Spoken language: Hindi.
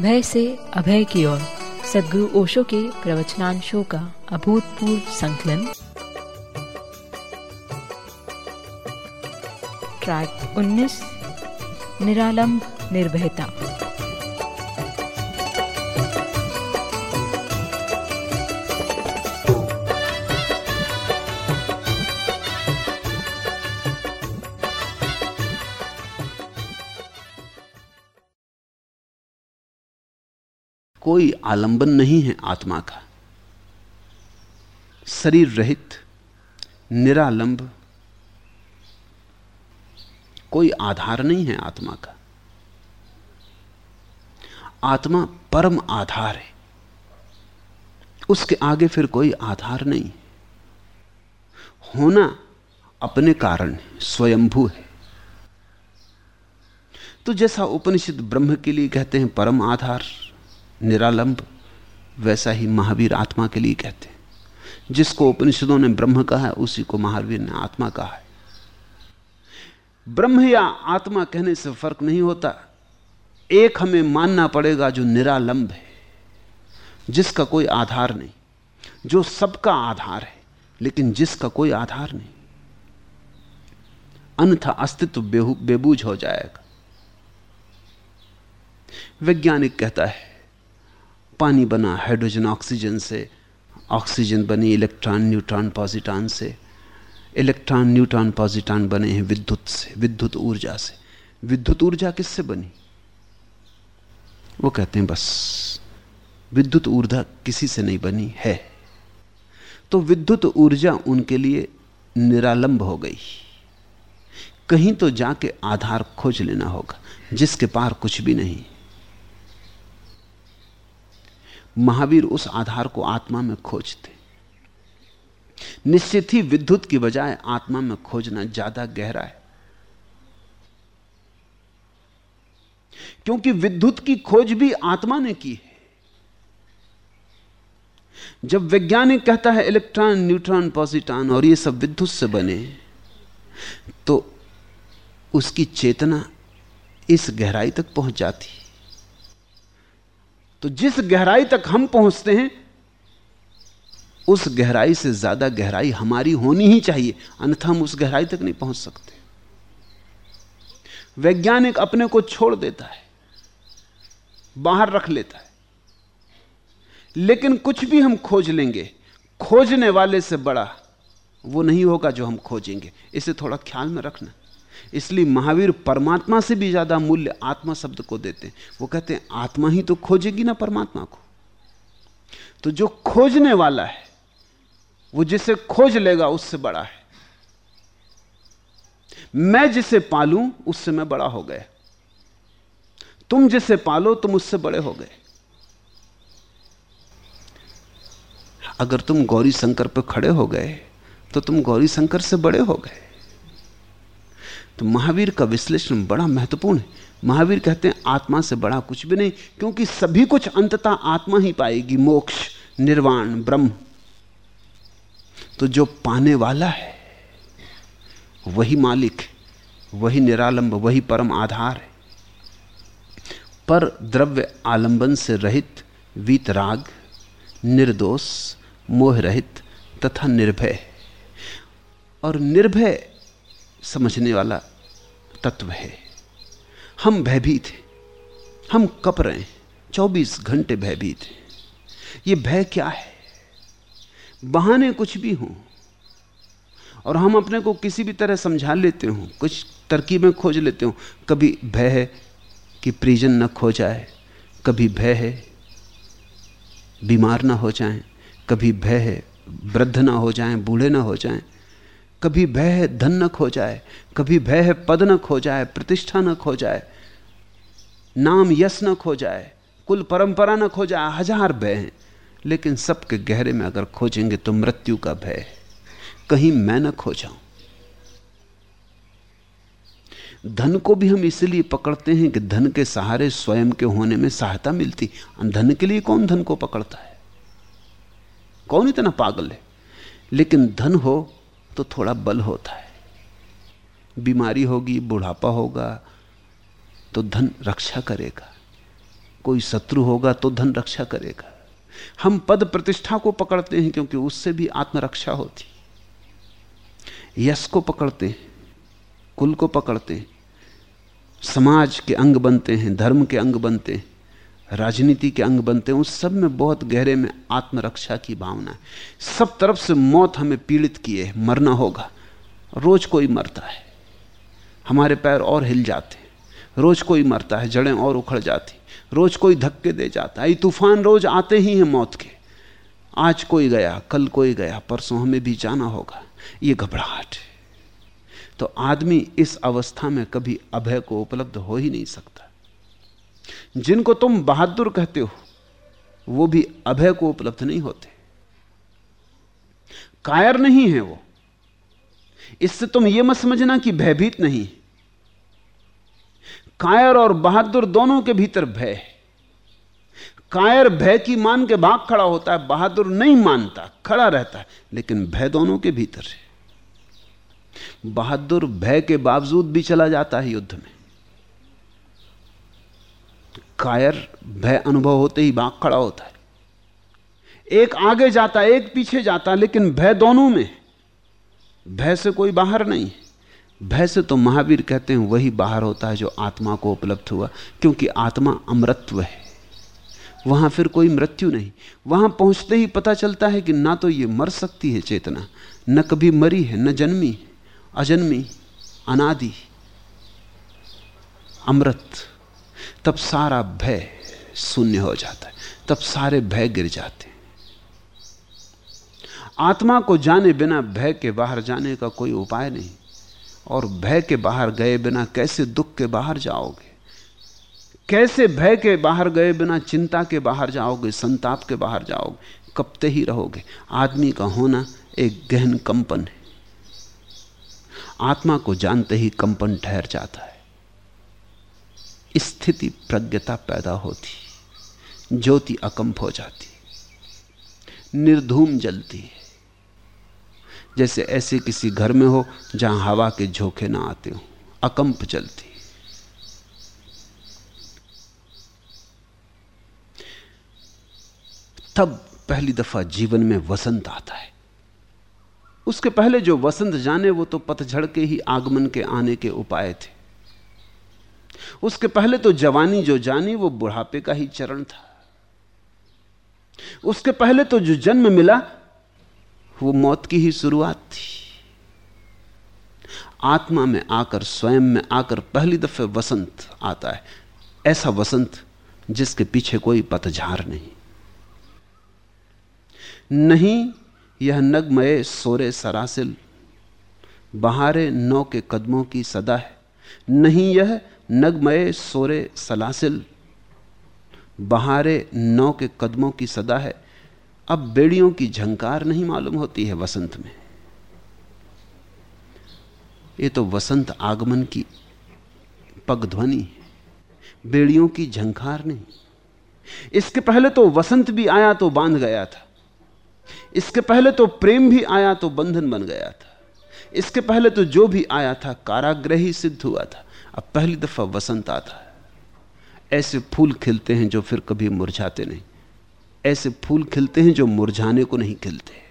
भय से अभय की ओर। सदगुरु ओशो के प्रवचनांशों का अभूतपूर्व संकलन। ट्रैक 19 निरालंब निर्भयता। कोई आलंबन नहीं है आत्मा का। शरीर रहित, निरालंब, कोई आधार नहीं है आत्मा का। आत्मा परम आधार है। उसके आगे फिर कोई आधार नहीं होना अपने कारण स्वयंभू है। तो जैसा उपनिषद ब्रह्म के लिए कहते हैं परम आधार निरालंब वैसा ही महावीर आत्मा के लिए कहते हैं। जिसको उपनिषदों ने ब्रह्म कहा है, उसी को महावीर ने आत्मा कहा है। ब्रह्म या आत्मा कहने से फ़र्क नहीं होता। एक हमें मानना पड़ेगा जो निरालंब है, जिसका कोई आधार नहीं, जो सबका आधार है, लेकिन जिसका कोई आधार नहीं। अन्यथा अस्तित्व बेबूझ हो जाएगा। वैज्ञानिक कहता है पानी बना हाइड्रोजन ऑक्सीजन से, ऑक्सीजन बनी इलेक्ट्रॉन, न्यूट्रॉन पॉजिट्रॉन से। इलेक्ट्रॉन, न्यूट्रॉन पॉजिट्रॉन बने हैं विद्युत से, विद्युत ऊर्जा से। विद्युत ऊर्जा किससे बनी? वो कहते हैं बस, विद्युत ऊर्जा किसी से नहीं बनी, है। तो विद्युत ऊर्जा उनके लिए निरालंब हो गई। कहीं तो जाके आधार खोज लेना होगा, जिसके पार कुछ भी नहीं। महावीर उस आधार को आत्मा में खोजते। निश्चित ही विद्युत की बजाय आत्मा में खोजना ज़्यादा गहरा है। क्योंकि विद्युत की खोज भी आत्मा ने की है। जब वैज्ञानिक कहता है इलेक्ट्रॉन, न्यूट्रॉन, पॉजिट्रॉन और ये सब विद्युत से बने तो उसकी चेतना इस गहराई तक पहुँच जाती। तो जिस गहराई तक हम पहुँचते हैं, उस गहराई से ज़्यादा गहराई हमारी होनी ही चाहिए, अन्यथा हम उस गहराई तक नहीं पहुँच सकते। वैज्ञानिक अपने को छोड़ देता है, बाहर रख लेता है। लेकिन कुछ भी हम खोज लेंगे, खोजने वाले से बड़ा वो नहीं होगा जो हम खोजेंगे। इसे थोड़ा ख्याल में रखना। इसलिए महावीर परमात्मा से भी ज़्यादा मूल्य आत्मा शब्द को देते हैं। वो कहते हैं, आत्मा ही तो खोजेगी ना परमात्मा को। तो जो खोजने वाला है, वो जिसे खोज लेगा उससे बड़ा है। मैं जिसे पालूं, उससे मैं बड़ा हो गया। तुम जिसे पालो, तुम उससे बड़े हो गए। अगर तुम गौरी शंकर पर खड़े हो गए तो तुम गौरी शंकर से बड़े हो गए। तो महावीर का विश्लेषण बड़ा महत्वपूर्ण है। महावीर कहते हैं, आत्मा से बड़ा कुछ भी नहीं, क्योंकि सभी कुछ अंततः आत्मा ही पाएगी, मोक्ष, निर्वाण, ब्रह्म। तो जो पाने वाला है, वही मालिक वही निरालंब, वही परम आधार है। पर द्रव्य आलंबन से रहित वीतराग निर्दोष, मोह रहित तथा निर्भय। और निर्भय समझने वाला तत्व है। हम भयभीत हैं। हम कप रहे हैं। चौबीस घंटे भयभीत हैं। ये भय क्या है? बहाने कुछ भी हों और हम अपने को किसी भी तरह समझा लेते हो, कुछ तरकीबें खोज लेते हो, कभी भय है कि परिजन न खो जाए, कभी भय है बीमार ना हो जाएँ, कभी भय है वृद्ध ना हो जाएँ, बूढ़े ना हो जाएँ कभी भय धन न खो जाए कभी भय पद न खो जाए प्रतिष्ठा न खो जाए नाम यश न खो जाए कुल परंपरा न खो जाए हज़ार भय हैं। लेकिन सबके गहरे में अगर खोजेंगे तो मृत्यु का भय है। कहीं मैं न खो जाऊँ धन को भी हम इसलिए पकड़ते हैं कि धन के सहारे स्वयं के होने में सहायता मिलती। धन के लिए कौन धन को पकड़ता है? कौन इतना पागल है? लेकिन धन हो तो थोड़ा बल होता है। बीमारी होगी, बुढ़ापा होगा तो धन रक्षा करेगा। कोई शत्रु होगा तो धन रक्षा करेगा। हम पद प्रतिष्ठा को पकड़ते हैं क्योंकि उससे भी आत्मरक्षा होती। यश को पकड़ते हैं, कुल को पकड़ते हैं, समाज के अंग बनते हैं, धर्म के अंग बनते हैं। राजनीति के अंग बनते हैं, उस सब में बहुत गहरे में आत्मरक्षा की भावना है। सब तरफ़ से मौत हमें पीड़ित किए मरना होगा। रोज कोई मरता है। हमारे पैर और हिल जाते हैं। रोज कोई मरता है, जड़ें और उखड़ जाती रोज कोई धक्के दे जाता है। तूफ़ान रोज आते ही हैं मौत के। आज कोई गया, कल कोई गया, परसों हमें भी जाना होगा। ये घबराहट है। तो आदमी इस अवस्था में कभी अभय को उपलब्ध हो ही नहीं सकता। जिनको तुम बहादुर कहते हो, वो भी अभय को उपलब्ध नहीं होते। कायर नहीं है वो। इससे तुम ये मत समझना कि भयभीत नहीं। कायर और बहादुर दोनों के भीतर भय है। कायर भय की मान के भाग खड़ा होता है, बहादुर नहीं मानता, खड़ा रहता है, लेकिन भय दोनों के भीतर है। बहादुर भय के बावजूद भी चला जाता है युद्ध में। कायर भय अनुभव होते ही भाग खड़ा होता है। एक आगे जाता, एक पीछे जाता, लेकिन भय दोनों में भय से कोई बाहर नहीं भय से तो महावीर कहते हैं वही बाहर होता है जो आत्मा को उपलब्ध हुआ, क्योंकि आत्मा अमृतत्व है। वहाँ फिर कोई मृत्यु नहीं। वहाँ पहुँचते ही पता चलता है कि ना तो ये मर सकती है चेतना, न कभी मरी है, न जन्मी अजन्मी, अनादि, अमृत। तब सारा भय शून्य हो जाता है, तब सारे भय गिर जाते हैं। आत्मा को जाने बिना भय के बाहर जाने का कोई उपाय नहीं, और भय के बाहर गए बिना कैसे दुख के बाहर जाओगे? कैसे भय के बाहर गए बिना चिंता के बाहर जाओगे, संताप के बाहर जाओगे? कपते ही रहोगे। आदमी का होना एक गहन कंपन है। आत्मा को जानते ही कंपन ठहर जाता है। स्थिति प्रज्ञता पैदा होती, ज्योति अकंप हो जाती, निर्धूम जलती है। जैसे ऐसे किसी घर में हो जहाँ हवा के झोंके ना आते हो, अकंप जलती तब पहली दफ़ा जीवन में वसंत आता है। उसके पहले जो वसंत जाने, वो तो पतझड़ के ही आगमन के आने के उपाय थे। उसके पहले तो जवानी जो जानी, वो बुढ़ापे का ही चरण था। उसके पहले तो जो जन्म मिला, वो मौत की ही शुरुआत थी। आत्मा में आकर, स्वयं में आकर पहली दफे वसंत आता है। ऐसा वसंत जिसके पीछे कोई पतझार नहीं। नहीं, यह नगमय सोरे सरासिल, बहारे नौ के कदमों की सदा है। नहीं यह नगमय सोरे सलासिल। बहारे नौ के कदमों की सदा है। अब बेड़ियों की झंकार नहीं मालूम होती है वसंत में। ये तो वसंत आगमन की पगध्वनि है। बेड़ियों की झंकार नहीं। इसके पहले तो वसंत भी आया तो बाँध गया था। इसके पहले तो प्रेम भी आया तो बंधन बन गया था। इसके पहले तो जो भी आया था काराग्रह ही सिद्ध हुआ था। अब पहली दफ़ा वसंत आता है। ऐसे फूल खिलते हैं जो फिर कभी मुरझाते नहीं। ऐसे फूल खिलते हैं जो मुरझाने को नहीं खिलते।